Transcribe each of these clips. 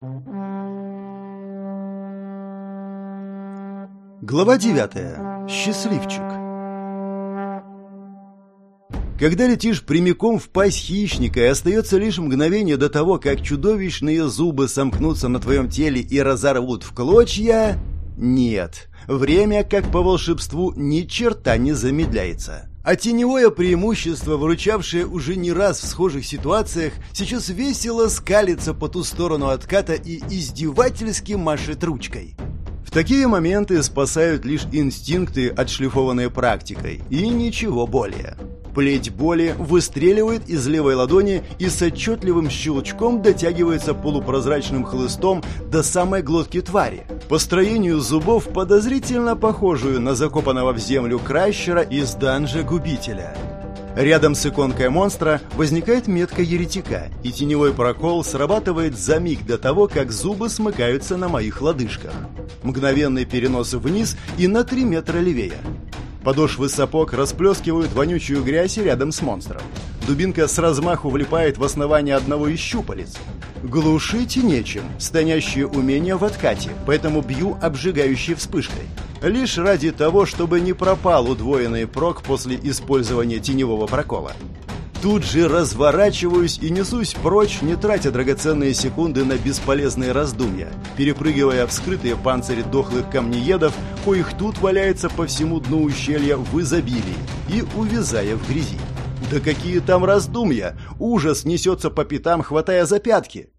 Глава 9. Счастливчик. Когда летишь прямиком в пасть хищника, и остается лишь мгновение до того, как чудовищные зубы сомкнутся на твоем теле и разорвут в клочья... Нет, время, как по волшебству, ни черта не замедляется. А теневое преимущество, выручавшее уже не раз в схожих ситуациях, сейчас весело скалится по ту сторону отката и издевательски машет ручкой. В такие моменты спасают лишь инстинкты, отшлифованные практикой, и ничего более. Плеть боли выстреливает из левой ладони и с отчетливым щелчком дотягивается полупрозрачным хлыстом до самой глотки твари. По строению зубов подозрительно похожую на закопанного в землю кращера из данжа губителя. Рядом с иконкой монстра возникает метка еретика, и теневой прокол срабатывает за миг до того, как зубы смыкаются на моих лодыжках. Мгновенный перенос вниз и на 3 метра левее. Подошвы сапог расплескивают вонючую грязь рядом с монстром. Дубинка с размаху влипает в основание одного из щупалец. Глушить нечем, стонящее умение в откате, поэтому бью обжигающей вспышкой. Лишь ради того, чтобы не пропал удвоенный прок после использования теневого прокола. Тут же разворачиваюсь и несусь прочь, не тратя драгоценные секунды на бесполезные раздумья, перепрыгивая вскрытые панцири дохлых камнеедов, коих тут валяется по всему дну ущелья в изобилии, и увязая в грязи. Да какие там раздумья! Ужас несется по пятам, хватая за пятки.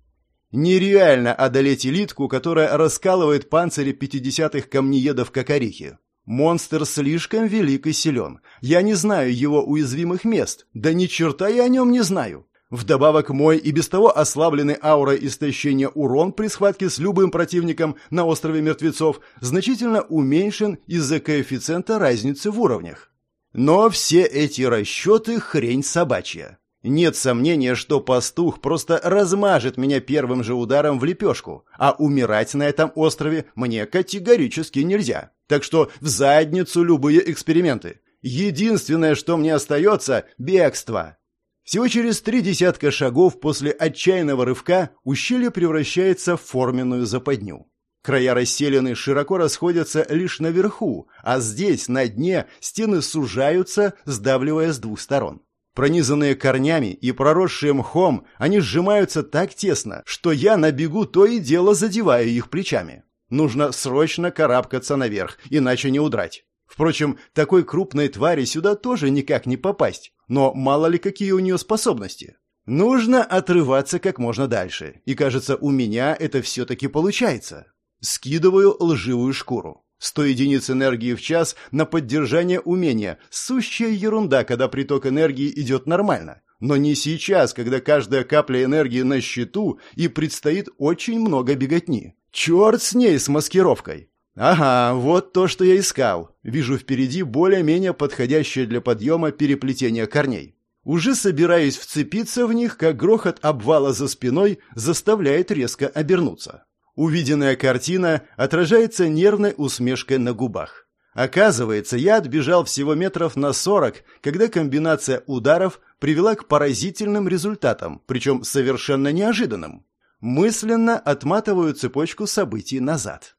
Нереально одолеть элитку, которая раскалывает панцири пятидесятых камнеедов как орехи. Монстр слишком велик и силен. Я не знаю его уязвимых мест. Да ни черта я о нем не знаю. Вдобавок мой и без того ослабленный аурой истощения урон при схватке с любым противником на острове мертвецов значительно уменьшен из-за коэффициента разницы в уровнях. Но все эти расчеты хрень собачья. Нет сомнения, что пастух просто размажет меня первым же ударом в лепешку, а умирать на этом острове мне категорически нельзя. Так что в задницу любые эксперименты. Единственное, что мне остается – бегство. Всего через три десятка шагов после отчаянного рывка ущелье превращается в форменную западню. Края расселены широко расходятся лишь наверху, а здесь, на дне, стены сужаются, сдавливая с двух сторон. Пронизанные корнями и проросшие мхом, они сжимаются так тесно, что я на бегу то и дело задеваю их плечами. Нужно срочно карабкаться наверх, иначе не удрать. Впрочем, такой крупной твари сюда тоже никак не попасть, но мало ли какие у нее способности. Нужно отрываться как можно дальше, и кажется, у меня это все-таки получается. Скидываю лживую шкуру. Сто единиц энергии в час на поддержание умения. Сущая ерунда, когда приток энергии идет нормально. Но не сейчас, когда каждая капля энергии на счету и предстоит очень много беготни. Черт с ней, с маскировкой. Ага, вот то, что я искал. Вижу впереди более-менее подходящее для подъема переплетение корней. Уже собираюсь вцепиться в них, как грохот обвала за спиной заставляет резко обернуться. Увиденная картина отражается нервной усмешкой на губах. Оказывается, я отбежал всего метров на сорок, когда комбинация ударов привела к поразительным результатам, причем совершенно неожиданным. Мысленно отматываю цепочку событий назад.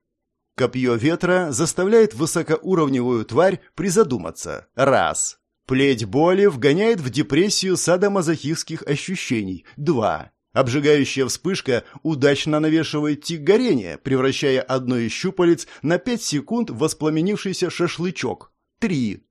Копье ветра заставляет высокоуровневую тварь призадуматься. Раз. Плеть боли вгоняет в депрессию садомазохистских ощущений. Два. Обжигающая вспышка удачно навешивает тик горения, превращая одно из щупалец на 5 секунд в воспламенившийся шашлычок. Три.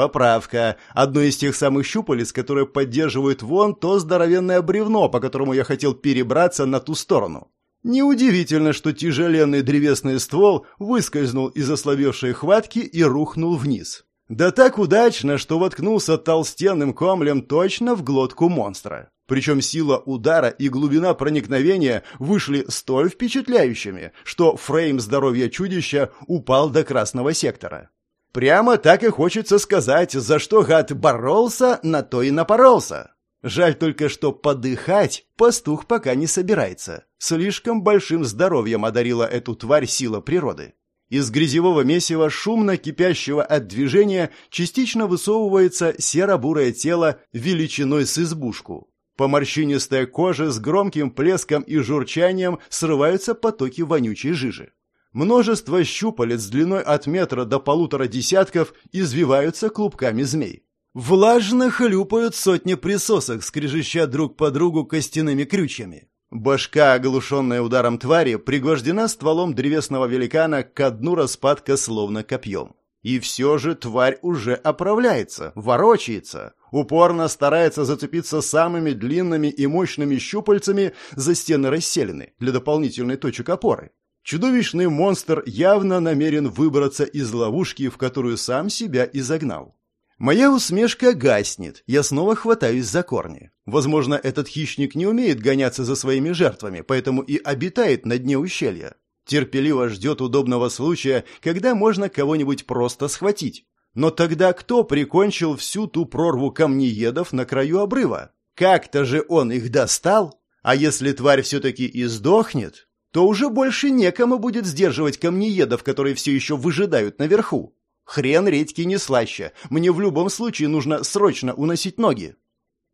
Поправка. Одно из тех самых щупалец, которые поддерживают вон то здоровенное бревно, по которому я хотел перебраться на ту сторону. Неудивительно, что тяжеленный древесный ствол выскользнул из ослабевшей хватки и рухнул вниз. Да так удачно, что воткнулся толстенным комлем точно в глотку монстра. Причем сила удара и глубина проникновения вышли столь впечатляющими, что фрейм здоровья чудища упал до красного сектора. Прямо так и хочется сказать, за что гад боролся, на то и напоролся. Жаль только, что подыхать пастух пока не собирается. Слишком большим здоровьем одарила эту тварь сила природы. Из грязевого месива, шумно кипящего от движения, частично высовывается серо-бурое тело величиной с избушку. По морщинистой коже с громким плеском и журчанием срываются потоки вонючей жижи. Множество щупалец длиной от метра до полутора десятков извиваются клубками змей. Влажно хлюпают сотни присосок, скрежеща друг по другу костяными крючьями. Башка, оглушенная ударом твари, пригвождена стволом древесного великана к дну распадка словно копьем. И все же тварь уже оправляется, ворочается, упорно старается зацепиться самыми длинными и мощными щупальцами за стены расселены для дополнительной точек опоры. Чудовищный монстр явно намерен выбраться из ловушки, в которую сам себя и загнал. Моя усмешка гаснет, я снова хватаюсь за корни. Возможно, этот хищник не умеет гоняться за своими жертвами, поэтому и обитает на дне ущелья. Терпеливо ждет удобного случая, когда можно кого-нибудь просто схватить. Но тогда кто прикончил всю ту прорву камнеедов на краю обрыва? Как-то же он их достал? А если тварь все-таки и сдохнет, то уже больше некому будет сдерживать камнеедов, которые все еще выжидают наверху. Хрен редьки не слаще. Мне в любом случае нужно срочно уносить ноги.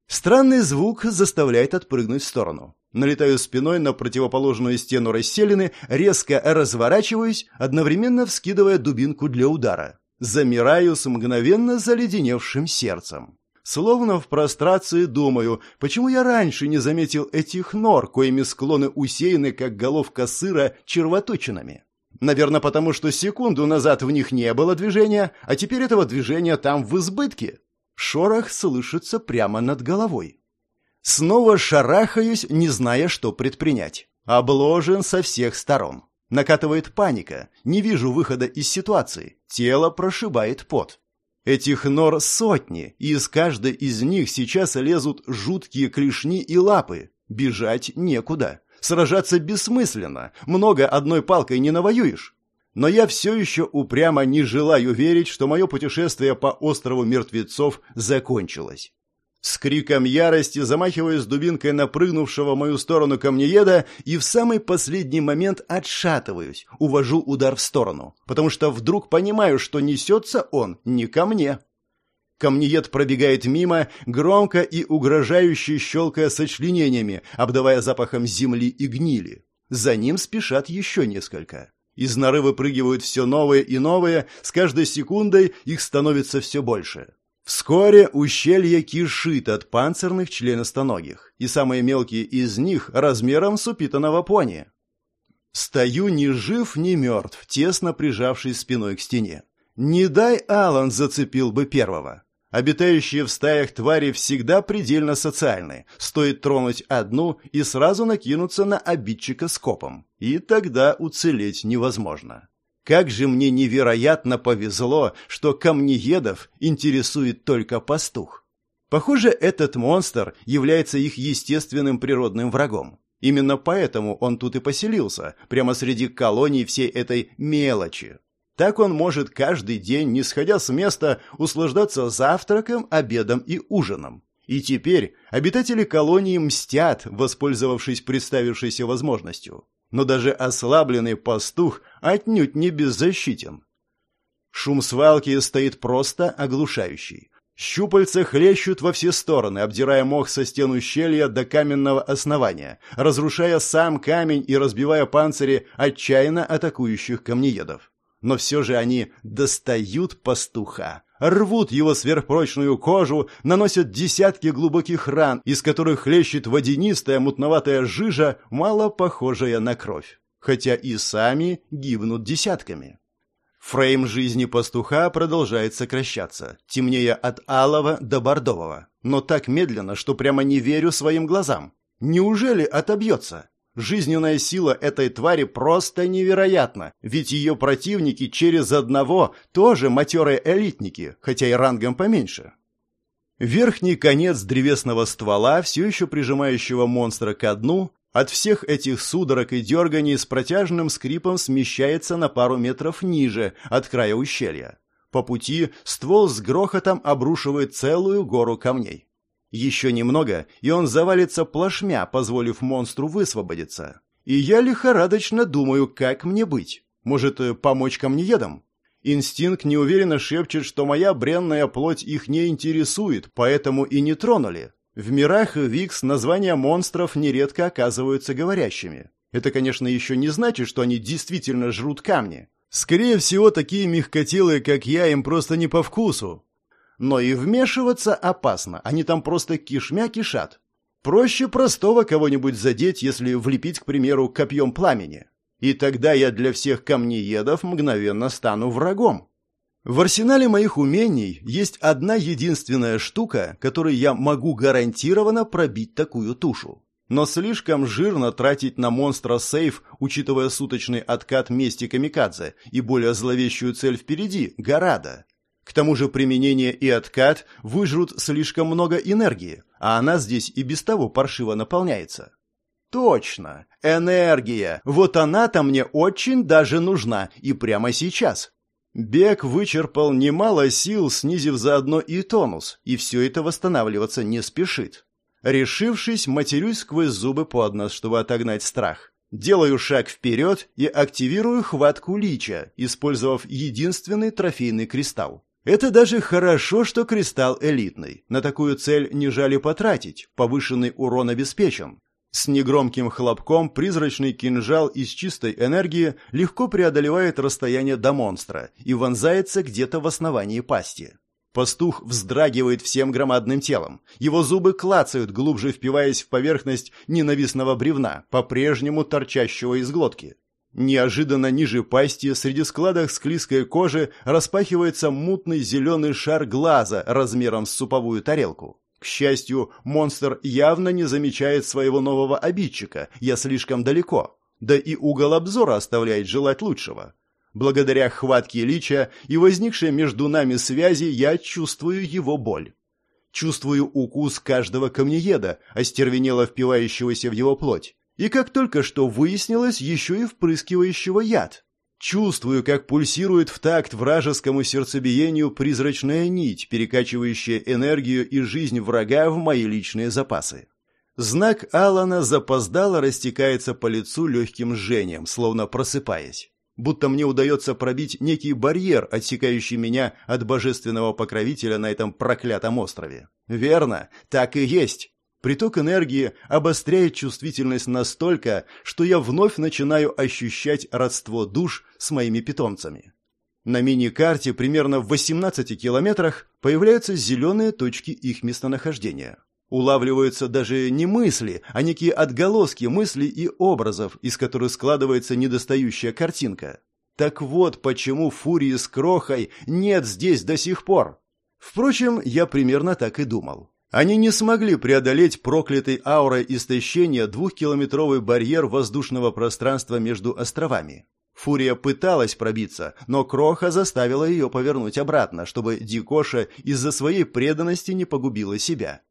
Странный звук заставляет отпрыгнуть в сторону. Налетаю спиной на противоположную стену расселены, резко разворачиваюсь, одновременно вскидывая дубинку для удара. Замираю с мгновенно заледеневшим сердцем. Словно в прострации думаю, почему я раньше не заметил этих нор, коими склоны усеяны, как головка сыра, червоточинами. Наверное, потому что секунду назад в них не было движения, а теперь этого движения там в избытке. Шорох слышится прямо над головой. Снова шарахаюсь, не зная, что предпринять. Обложен со всех сторон. Накатывает паника. Не вижу выхода из ситуации. Тело прошибает пот. Этих нор сотни, и из каждой из них сейчас лезут жуткие клешни и лапы. Бежать некуда. Сражаться бессмысленно, много одной палкой не навоюешь. Но я все еще упрямо не желаю верить, что мое путешествие по острову мертвецов закончилось. С криком ярости замахиваюсь дубинкой напрыгнувшего в мою сторону камнееда и в самый последний момент отшатываюсь, увожу удар в сторону, потому что вдруг понимаю, что несется он не ко мне. Камнеед пробегает мимо, громко и угрожающе щелкая сочленениями, обдавая запахом земли и гнили. За ним спешат еще несколько. Из норы выпрыгивают все новые и новые, с каждой секундой их становится все больше. Вскоре ущелье кишит от панцирных членостоногих, и самые мелкие из них размером с упитанного пони. Стою ни жив, ни мертв, тесно прижавшись спиной к стене. Не дай Алан зацепил бы первого. Обитающие в стаях твари всегда предельно социальны. Стоит тронуть одну и сразу накинуться на обидчика скопом. И тогда уцелеть невозможно. Как же мне невероятно повезло, что камнеедов интересует только пастух. Похоже, этот монстр является их естественным природным врагом. Именно поэтому он тут и поселился, прямо среди колоний всей этой мелочи. Так он может каждый день, не сходя с места, услаждаться завтраком, обедом и ужином. И теперь обитатели колонии мстят, воспользовавшись представившейся возможностью. Но даже ослабленный пастух отнюдь не беззащитен. Шум свалки стоит просто оглушающий. Щупальца хлещут во все стороны, обдирая мох со стен ущелья до каменного основания, разрушая сам камень и разбивая панцири отчаянно атакующих камнеедов но все же они достают пастуха, рвут его сверхпрочную кожу, наносят десятки глубоких ран, из которых хлещет водянистая мутноватая жижа, мало похожая на кровь, хотя и сами гибнут десятками. Фрейм жизни пастуха продолжает сокращаться, темнее от алого до бордового, но так медленно, что прямо не верю своим глазам. Неужели отобьется? Жизненная сила этой твари просто невероятна, ведь ее противники через одного тоже матерые элитники, хотя и рангом поменьше. Верхний конец древесного ствола, все еще прижимающего монстра ко дну, от всех этих судорог и дерганий с протяжным скрипом смещается на пару метров ниже, от края ущелья. По пути ствол с грохотом обрушивает целую гору камней. Еще немного, и он завалится плашмя, позволив монстру высвободиться. И я лихорадочно думаю, как мне быть. Может, э, помочь камнеедам? Инстинкт неуверенно шепчет, что моя бренная плоть их не интересует, поэтому и не тронули. В мирах Викс названия монстров нередко оказываются говорящими. Это, конечно, еще не значит, что они действительно жрут камни. Скорее всего, такие мягкотелые, как я, им просто не по вкусу. Но и вмешиваться опасно, они там просто кишмя кишат. Проще простого кого-нибудь задеть, если влепить, к примеру, копьем пламени. И тогда я для всех камнеедов мгновенно стану врагом. В арсенале моих умений есть одна единственная штука, которой я могу гарантированно пробить такую тушу. Но слишком жирно тратить на монстра сейф, учитывая суточный откат мести Камикадзе и более зловещую цель впереди – Гарада. К тому же применение и откат выжрут слишком много энергии, а она здесь и без того паршиво наполняется. Точно, энергия. Вот она-то мне очень даже нужна, и прямо сейчас. Бег вычерпал немало сил, снизив заодно и тонус, и все это восстанавливаться не спешит. Решившись, матерюсь сквозь зубы под нос, чтобы отогнать страх. Делаю шаг вперед и активирую хватку лича, использовав единственный трофейный кристалл. Это даже хорошо, что кристалл элитный. На такую цель не жали потратить, повышенный урон обеспечен. С негромким хлопком призрачный кинжал из чистой энергии легко преодолевает расстояние до монстра и вонзается где-то в основании пасти. Пастух вздрагивает всем громадным телом. Его зубы клацают, глубже впиваясь в поверхность ненавистного бревна, по-прежнему торчащего из глотки. Неожиданно ниже пасти, среди складок склизкой кожи, распахивается мутный зеленый шар глаза размером с суповую тарелку. К счастью, монстр явно не замечает своего нового обидчика, я слишком далеко. Да и угол обзора оставляет желать лучшего. Благодаря хватке лича и возникшей между нами связи я чувствую его боль. Чувствую укус каждого камнееда, остервенело впивающегося в его плоть. И как только что выяснилось, еще и впрыскивающего яд. Чувствую, как пульсирует в такт вражескому сердцебиению призрачная нить, перекачивающая энергию и жизнь врага в мои личные запасы. Знак Алана запоздало растекается по лицу легким жжением, словно просыпаясь. Будто мне удается пробить некий барьер, отсекающий меня от божественного покровителя на этом проклятом острове. Верно, так и есть. Приток энергии обостряет чувствительность настолько, что я вновь начинаю ощущать родство душ с моими питомцами. На мини-карте примерно в 18 километрах появляются зеленые точки их местонахождения. Улавливаются даже не мысли, а некие отголоски мыслей и образов, из которых складывается недостающая картинка. Так вот, почему фурии с крохой нет здесь до сих пор. Впрочем, я примерно так и думал. Они не смогли преодолеть проклятой аурой истощения двухкилометровый барьер воздушного пространства между островами. Фурия пыталась пробиться, но Кроха заставила ее повернуть обратно, чтобы Дикоша из-за своей преданности не погубила себя.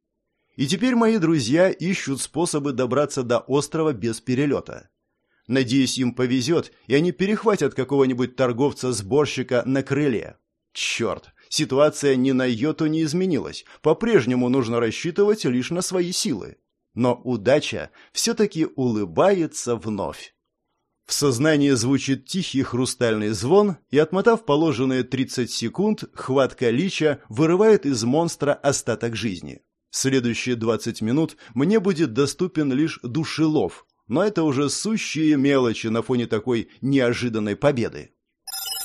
И теперь мои друзья ищут способы добраться до острова без перелета. Надеюсь, им повезет, и они перехватят какого-нибудь торговца-сборщика на крыле. Черт, ситуация ни на йоту не изменилась. По-прежнему нужно рассчитывать лишь на свои силы. Но удача все-таки улыбается вновь. В сознании звучит тихий хрустальный звон, и, отмотав положенные 30 секунд, хватка лича вырывает из монстра остаток жизни. Следующие 20 минут мне будет доступен лишь душелов, но это уже сущие мелочи на фоне такой неожиданной победы.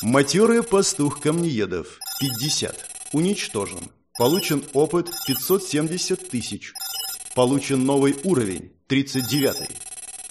Матерый пастух камнеедов. 50. Уничтожен. Получен опыт 570 тысяч. Получен новый уровень 39.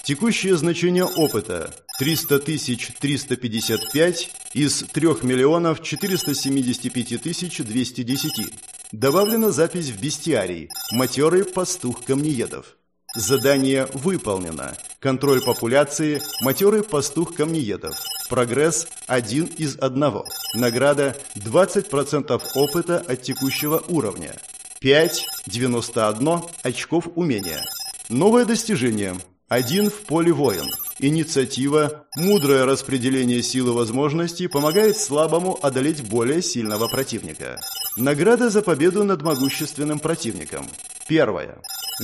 Текущее значение опыта 300 тысяч 355 из 3 миллионов 475 тысяч 210. Добавлена запись в бестиарий «Матерый пастух камнеедов». Задание выполнено. Контроль популяции «Матерый пастух камнеедов». Прогресс 1 из 1. Награда 20% опыта от текущего уровня. 5, 91 очков умения. Новое достижение. Один в поле воин. Инициатива, мудрое распределение сил и возможностей помогает слабому одолеть более сильного противника. Награда за победу над могущественным противником. Первое.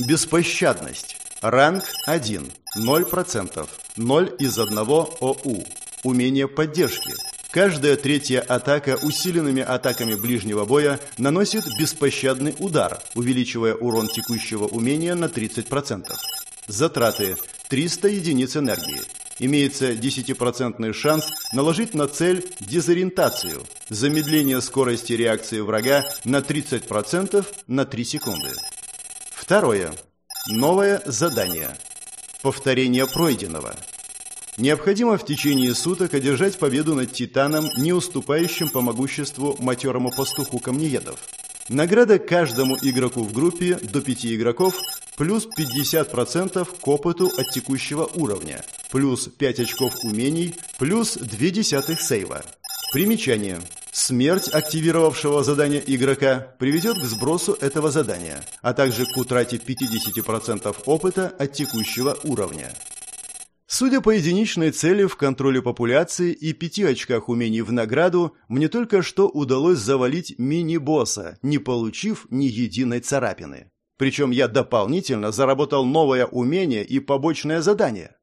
Беспощадность. Ранг 1. 0%. 0 из 1 ОУ. Умение поддержки. Каждая третья атака усиленными атаками ближнего боя наносит беспощадный удар, увеличивая урон текущего умения на 30%. Затраты 300 единиц энергии. Имеется 10% шанс наложить на цель дезориентацию, замедление скорости реакции врага на 30% на 3 секунды. Второе. Новое задание. Повторение пройденного. Необходимо в течение суток одержать победу над Титаном, не уступающим по могуществу матерому пастуху камнеедов. Награда каждому игроку в группе до 5 игроков плюс 50% к опыту от текущего уровня, плюс 5 очков умений, плюс 2 десятых сейва. Примечание. Смерть активировавшего задание игрока приведет к сбросу этого задания, а также к утрате 50% опыта от текущего уровня. Судя по единичной цели в контроле популяции и пяти очках умений в награду, мне только что удалось завалить мини-босса, не получив ни единой царапины. Причем я дополнительно заработал новое умение и побочное задание.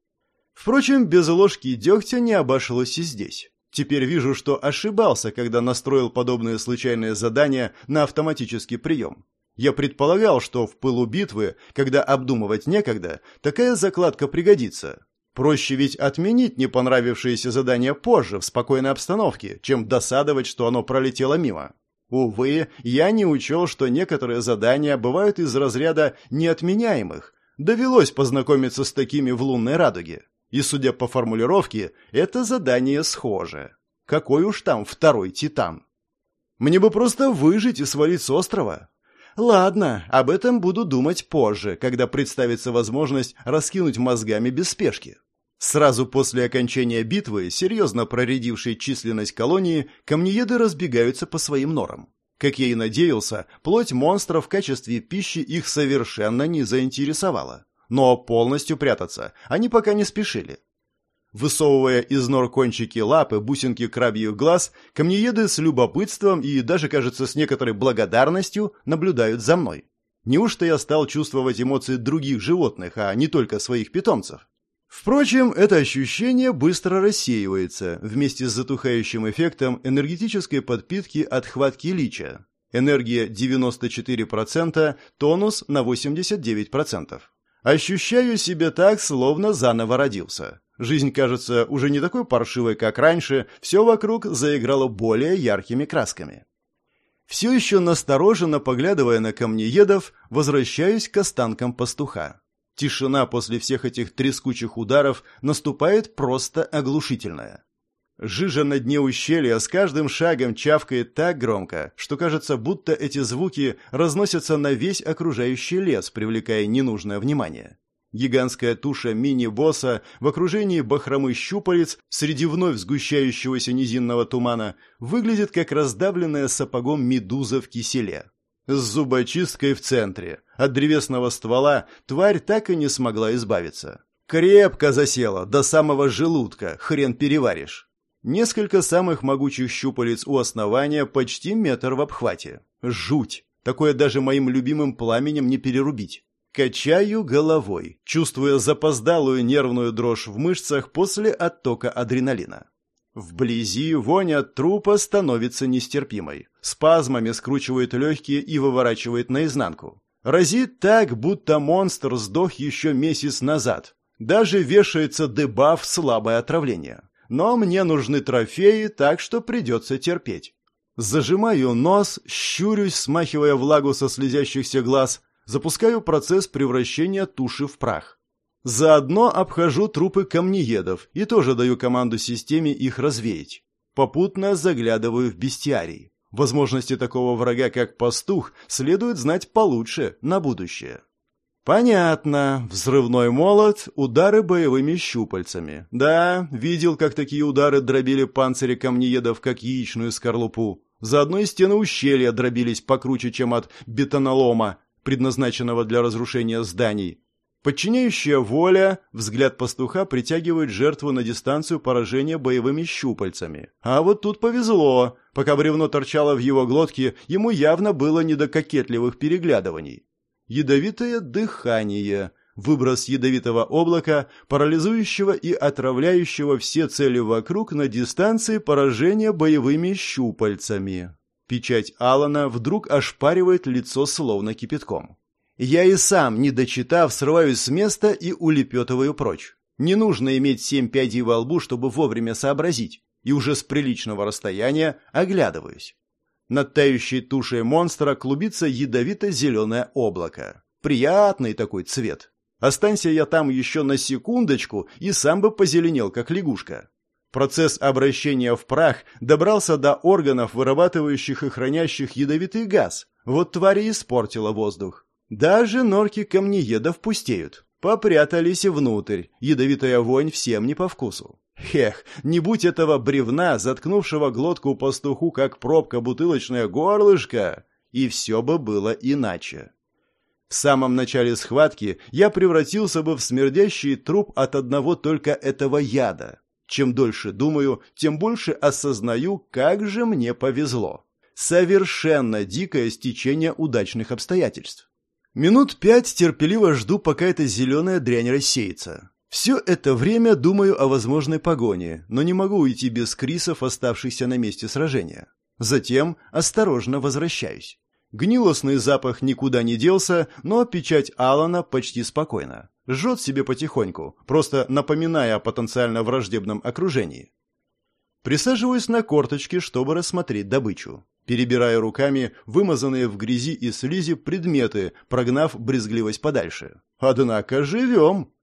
Впрочем, без ложки дегтя не обошлось и здесь. Теперь вижу, что ошибался, когда настроил подобные случайные задания на автоматический прием. Я предполагал, что в пылу битвы, когда обдумывать некогда, такая закладка пригодится. Проще ведь отменить не понравившееся задание позже, в спокойной обстановке, чем досадовать, что оно пролетело мимо. Увы, я не учел, что некоторые задания бывают из разряда неотменяемых. Довелось познакомиться с такими в лунной радуге. И, судя по формулировке, это задание схоже. Какой уж там второй титан. Мне бы просто выжить и свалить с острова. Ладно, об этом буду думать позже, когда представится возможность раскинуть мозгами без спешки. Сразу после окончания битвы, серьезно проредившей численность колонии, камнееды разбегаются по своим норам. Как я и надеялся, плоть монстров в качестве пищи их совершенно не заинтересовала. Но полностью прятаться они пока не спешили. Высовывая из нор кончики лапы, бусинки крабьих глаз, камнееды с любопытством и даже, кажется, с некоторой благодарностью наблюдают за мной. Неужто я стал чувствовать эмоции других животных, а не только своих питомцев? Впрочем, это ощущение быстро рассеивается вместе с затухающим эффектом энергетической подпитки от хватки лича. Энергия 94%, тонус на 89%. Ощущаю себя так, словно заново родился. Жизнь кажется уже не такой паршивой, как раньше, все вокруг заиграло более яркими красками. Все еще настороженно поглядывая на камнеедов, возвращаюсь к останкам пастуха. Тишина после всех этих трескучих ударов наступает просто оглушительная. Жижа на дне ущелья с каждым шагом чавкает так громко, что кажется, будто эти звуки разносятся на весь окружающий лес, привлекая ненужное внимание. Гигантская туша мини-босса в окружении бахромы щупалец среди вновь сгущающегося низинного тумана выглядит как раздавленная сапогом медуза в киселе. С зубочисткой в центре. От древесного ствола тварь так и не смогла избавиться. Крепко засела, до самого желудка, хрен переваришь. Несколько самых могучих щупалец у основания, почти метр в обхвате. Жуть! Такое даже моим любимым пламенем не перерубить. Качаю головой, чувствуя запоздалую нервную дрожь в мышцах после оттока адреналина. Вблизи вонь от трупа становится нестерпимой. Спазмами скручивает легкие и выворачивает наизнанку. Разит так, будто монстр сдох еще месяц назад. Даже вешается дебаф «слабое отравление». Но мне нужны трофеи, так что придется терпеть. Зажимаю нос, щурюсь, смахивая влагу со слезящихся глаз, запускаю процесс превращения туши в прах. Заодно обхожу трупы камнеедов и тоже даю команду системе их развеять. Попутно заглядываю в бестиарий. Возможности такого врага, как пастух, следует знать получше на будущее. Понятно. Взрывной молот, удары боевыми щупальцами. Да, видел, как такие удары дробили панцири камнеедов, как яичную скорлупу. Заодно и стены ущелья дробились покруче, чем от бетонолома, предназначенного для разрушения зданий. Подчиняющая воля, взгляд пастуха притягивает жертву на дистанцию поражения боевыми щупальцами. А вот тут повезло. Пока бревно торчало в его глотке, ему явно было не до кокетливых переглядываний. Ядовитое дыхание. Выброс ядовитого облака, парализующего и отравляющего все цели вокруг на дистанции поражения боевыми щупальцами. Печать Алана вдруг ошпаривает лицо словно кипятком. Я и сам, не дочитав, срываюсь с места и улепетываю прочь. Не нужно иметь семь пядей во лбу, чтобы вовремя сообразить, и уже с приличного расстояния оглядываюсь. Над тающей тушей монстра клубится ядовито-зеленое облако. Приятный такой цвет. Останься я там еще на секундочку, и сам бы позеленел, как лягушка. Процесс обращения в прах добрался до органов, вырабатывающих и хранящих ядовитый газ. Вот тварь и испортила воздух. Даже норки камнеедов пустеют. Попрятались внутрь. Ядовитая вонь всем не по вкусу. Хех, не будь этого бревна, заткнувшего глотку пастуху, как пробка бутылочное горлышко, и все бы было иначе. В самом начале схватки я превратился бы в смердящий труп от одного только этого яда. Чем дольше думаю, тем больше осознаю, как же мне повезло. Совершенно дикое стечение удачных обстоятельств. Минут пять терпеливо жду, пока эта зеленая дрянь рассеется. Все это время думаю о возможной погоне, но не могу уйти без крисов, оставшихся на месте сражения. Затем осторожно возвращаюсь. Гнилостный запах никуда не делся, но печать Алана почти спокойна. Жжет себе потихоньку, просто напоминая о потенциально враждебном окружении. Присаживаюсь на корточки, чтобы рассмотреть добычу. Перебираю руками вымазанные в грязи и слизи предметы, прогнав брезгливость подальше. Однако живем.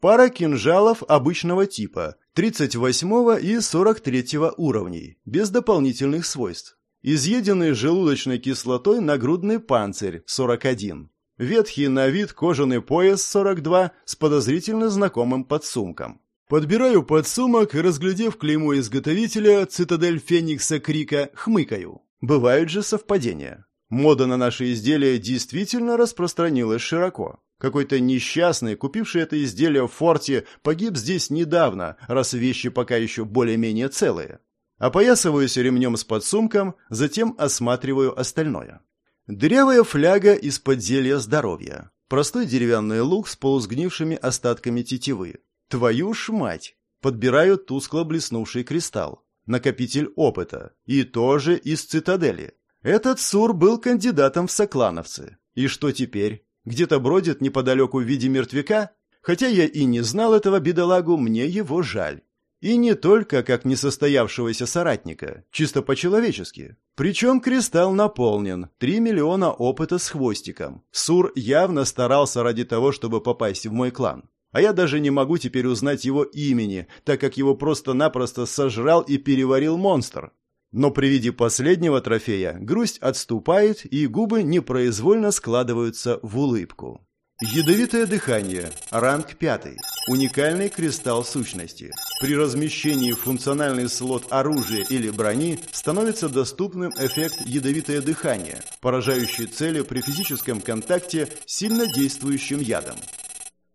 Пара кинжалов обычного типа, 38 и 43 уровней, без дополнительных свойств. Изъеденный желудочной кислотой нагрудный панцирь 41. Ветхий на вид кожаный пояс 42 с подозрительно знакомым подсумком. Подбираю подсумок и, разглядев клеймо изготовителя «Цитадель Феникса Крика», хмыкаю. Бывают же совпадения. Мода на наши изделия действительно распространилась широко. Какой-то несчастный, купивший это изделие в форте, погиб здесь недавно, раз вещи пока еще более-менее целые. Опоясываюсь ремнем с подсумком, затем осматриваю остальное. Дырявая фляга из подзелья здоровья. Простой деревянный лук с полусгнившими остатками тетивы. Твою ж мать! Подбираю тускло блеснувший кристалл. Накопитель опыта. И тоже из цитадели. Этот Сур был кандидатом в соклановцы. И что теперь? Где-то бродит неподалеку в виде мертвяка? Хотя я и не знал этого бедолагу, мне его жаль. И не только как несостоявшегося соратника, чисто по-человечески. Причем кристалл наполнен, 3 миллиона опыта с хвостиком. Сур явно старался ради того, чтобы попасть в мой клан. А я даже не могу теперь узнать его имени, так как его просто-напросто сожрал и переварил монстр. Но при виде последнего трофея грусть отступает, и губы непроизвольно складываются в улыбку. Ядовитое дыхание. Ранг 5. Уникальный кристалл сущности. При размещении в функциональный слот оружия или брони становится доступным эффект ядовитое дыхание, поражающий цели при физическом контакте сильно действующим ядом.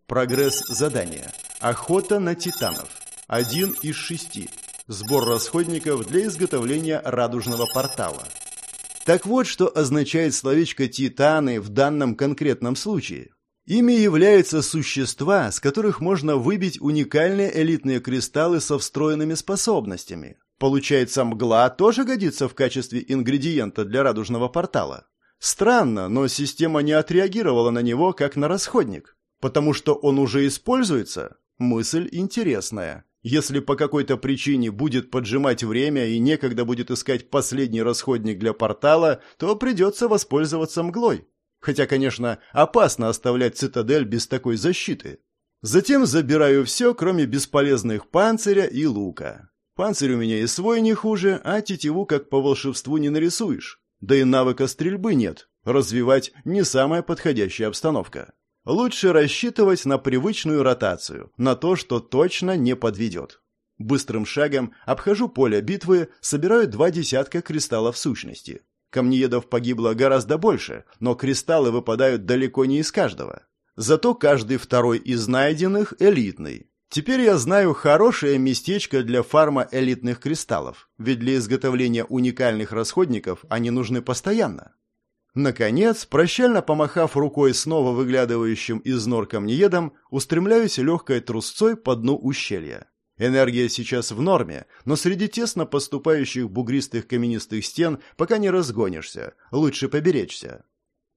Прогресс задания. Охота на титанов. Один из шести. Сбор расходников для изготовления радужного портала. Так вот, что означает словечко «титаны» в данном конкретном случае. Ими являются существа, с которых можно выбить уникальные элитные кристаллы со встроенными способностями. Получается, мгла тоже годится в качестве ингредиента для радужного портала. Странно, но система не отреагировала на него как на расходник. Потому что он уже используется? Мысль интересная. Если по какой-то причине будет поджимать время и некогда будет искать последний расходник для портала, то придется воспользоваться мглой. Хотя, конечно, опасно оставлять цитадель без такой защиты. Затем забираю все, кроме бесполезных панциря и лука. Панцирь у меня и свой не хуже, а тетиву как по волшебству не нарисуешь. Да и навыка стрельбы нет. Развивать не самая подходящая обстановка. Лучше рассчитывать на привычную ротацию, на то, что точно не подведет. Быстрым шагом обхожу поле битвы, собираю два десятка кристаллов сущности. Камнеедов погибло гораздо больше, но кристаллы выпадают далеко не из каждого. Зато каждый второй из найденных элитный. Теперь я знаю хорошее местечко для фарма элитных кристаллов, ведь для изготовления уникальных расходников они нужны постоянно. Наконец, прощально помахав рукой снова выглядывающим из нор камнеедом, устремляюсь легкой трусцой по дну ущелья. Энергия сейчас в норме, но среди тесно поступающих бугристых каменистых стен пока не разгонишься, лучше поберечься.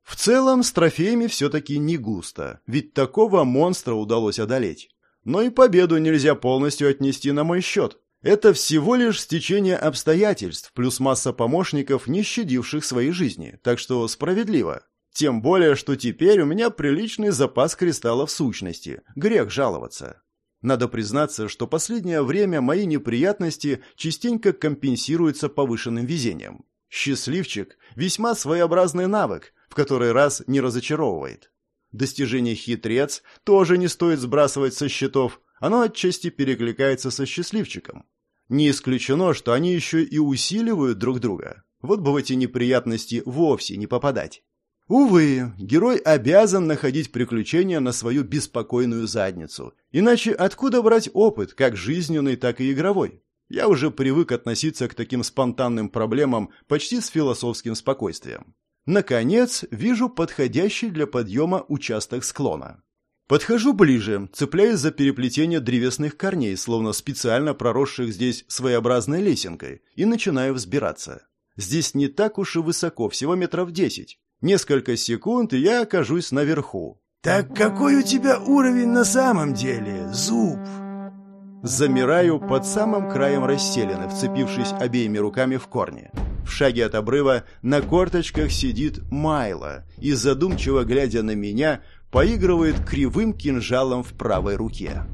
В целом, с трофеями все-таки не густо, ведь такого монстра удалось одолеть. Но и победу нельзя полностью отнести на мой счет. Это всего лишь стечение обстоятельств, плюс масса помощников, не щадивших своей жизни, так что справедливо. Тем более, что теперь у меня приличный запас кристаллов сущности, грех жаловаться. Надо признаться, что последнее время мои неприятности частенько компенсируются повышенным везением. Счастливчик – весьма своеобразный навык, в который раз не разочаровывает. Достижение хитрец тоже не стоит сбрасывать со счетов, оно отчасти перекликается со счастливчиком. Не исключено, что они еще и усиливают друг друга. Вот бы в эти неприятности вовсе не попадать. Увы, герой обязан находить приключения на свою беспокойную задницу. Иначе откуда брать опыт, как жизненный, так и игровой? Я уже привык относиться к таким спонтанным проблемам почти с философским спокойствием. Наконец, вижу подходящий для подъема участок склона. Подхожу ближе, цепляясь за переплетение древесных корней, словно специально проросших здесь своеобразной лесенкой, и начинаю взбираться. Здесь не так уж и высоко, всего метров десять. Несколько секунд, и я окажусь наверху. «Так какой у тебя уровень на самом деле, зуб?» Замираю под самым краем расселены, вцепившись обеими руками в корни. В шаге от обрыва на корточках сидит Майло и, задумчиво глядя на меня, поигрывает кривым кинжалом в правой руке.